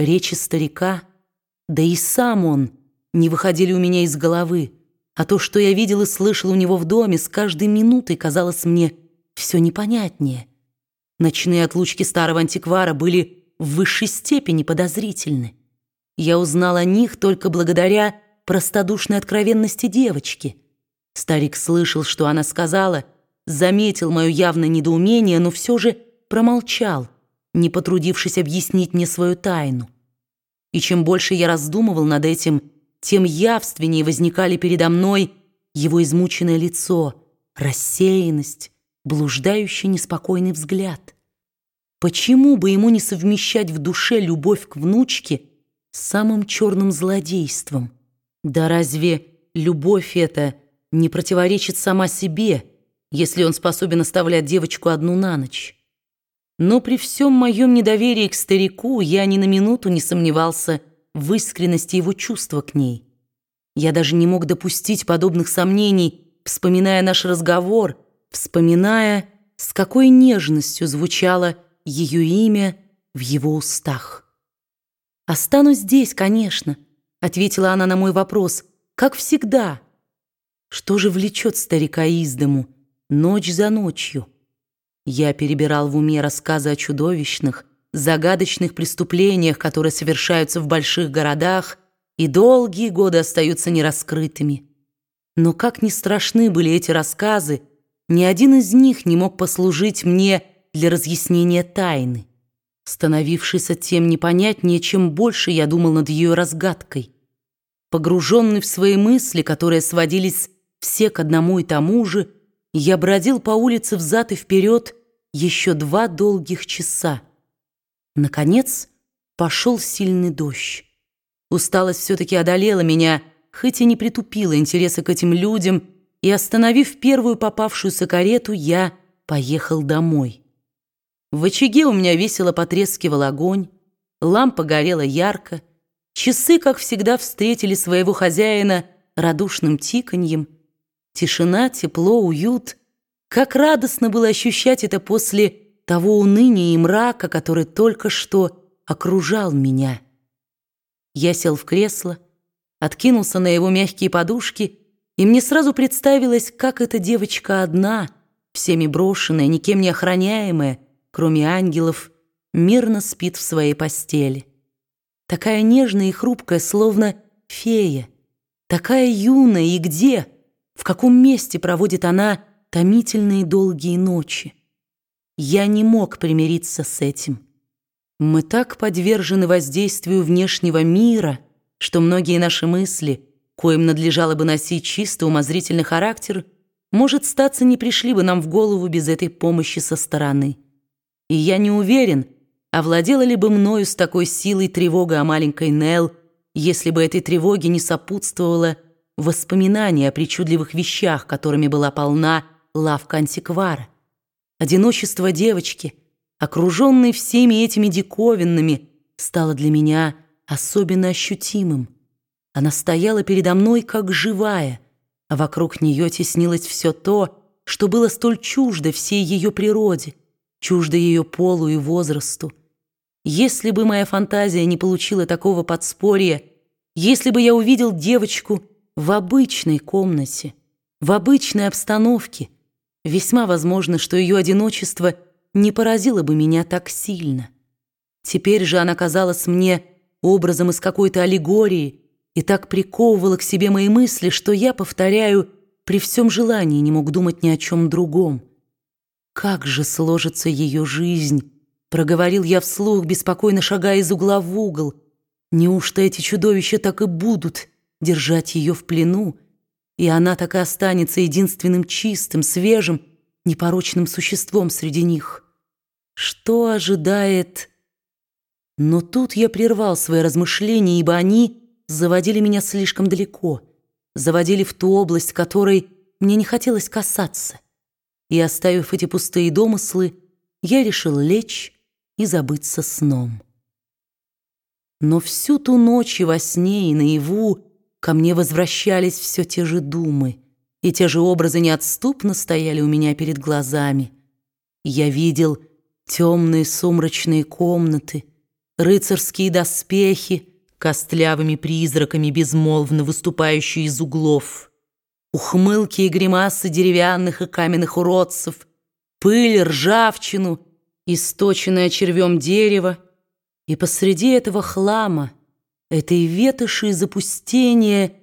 речи старика, да и сам он не выходили у меня из головы, а то, что я видел и слышал у него в доме, с каждой минутой казалось мне все непонятнее. Ночные отлучки старого антиквара были в высшей степени подозрительны. Я узнал о них только благодаря простодушной откровенности девочки. Старик слышал, что она сказала, заметил мое явное недоумение, но все же промолчал, не потрудившись объяснить мне свою тайну. И чем больше я раздумывал над этим, тем явственнее возникали передо мной его измученное лицо, рассеянность, блуждающий неспокойный взгляд. Почему бы ему не совмещать в душе любовь к внучке с самым черным злодейством? Да разве любовь эта не противоречит сама себе, если он способен оставлять девочку одну на ночь? Но при всем моем недоверии к старику я ни на минуту не сомневался в искренности его чувства к ней. Я даже не мог допустить подобных сомнений, вспоминая наш разговор, вспоминая, с какой нежностью звучало ее имя в его устах. «Останусь здесь, конечно», — ответила она на мой вопрос, — «как всегда». Что же влечет старика из дому, ночь за ночью? Я перебирал в уме рассказы о чудовищных, загадочных преступлениях, которые совершаются в больших городах и долгие годы остаются нераскрытыми. Но как ни страшны были эти рассказы, ни один из них не мог послужить мне для разъяснения тайны, становившейся тем непонятнее, чем больше я думал над ее разгадкой. Погруженный в свои мысли, которые сводились все к одному и тому же, я бродил по улице взад и вперед еще два долгих часа. Наконец пошел сильный дождь. Усталость все-таки одолела меня, хоть и не притупила интереса к этим людям, и, остановив первую попавшуюся карету, я поехал домой. В очаге у меня весело потрескивал огонь, лампа горела ярко, часы, как всегда, встретили своего хозяина радушным тиканьем. Тишина, тепло, уют. Как радостно было ощущать это после того уныния и мрака, который только что окружал меня. Я сел в кресло, откинулся на его мягкие подушки, и мне сразу представилось, как эта девочка одна, всеми брошенная, никем не охраняемая, кроме ангелов, мирно спит в своей постели. Такая нежная и хрупкая, словно фея. Такая юная и где, в каком месте проводит она томительные долгие ночи. Я не мог примириться с этим. Мы так подвержены воздействию внешнего мира, что многие наши мысли, коим надлежало бы носить чисто умозрительный характер, может, статься не пришли бы нам в голову без этой помощи со стороны. И я не уверен, овладела ли бы мною с такой силой тревога о маленькой Нелл, если бы этой тревоге не сопутствовало воспоминание о причудливых вещах, которыми была полна лавка антиквара. Одиночество девочки, окруженной всеми этими диковинными, стало для меня особенно ощутимым. Она стояла передо мной как живая, а вокруг нее теснилось все то, что было столь чуждо всей ее природе чуждо ее полу и возрасту. Если бы моя фантазия не получила такого подспорья, если бы я увидел девочку в обычной комнате, в обычной обстановке, весьма возможно, что ее одиночество не поразило бы меня так сильно. Теперь же она казалась мне образом из какой-то аллегории и так приковывала к себе мои мысли, что я, повторяю, при всем желании не мог думать ни о чем другом. Как же сложится ее жизнь? Проговорил я вслух, беспокойно шагая из угла в угол. Неужто эти чудовища так и будут держать ее в плену, и она так и останется единственным чистым, свежим, непорочным существом среди них? Что ожидает... Но тут я прервал свои размышления, ибо они заводили меня слишком далеко, заводили в ту область, которой мне не хотелось касаться и, оставив эти пустые домыслы, я решил лечь и забыться сном. Но всю ту ночь и во сне, и наяву ко мне возвращались все те же думы, и те же образы неотступно стояли у меня перед глазами. Я видел темные сумрачные комнаты, рыцарские доспехи, костлявыми призраками, безмолвно выступающие из углов, ухмылки и гримасы деревянных и каменных уродцев, пыль, ржавчину, источенное червем дерево, и посреди этого хлама, этой ветоши и запустения,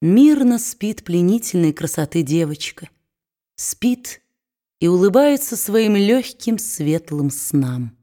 мирно спит пленительной красоты девочка. Спит и улыбается своим легким светлым снам.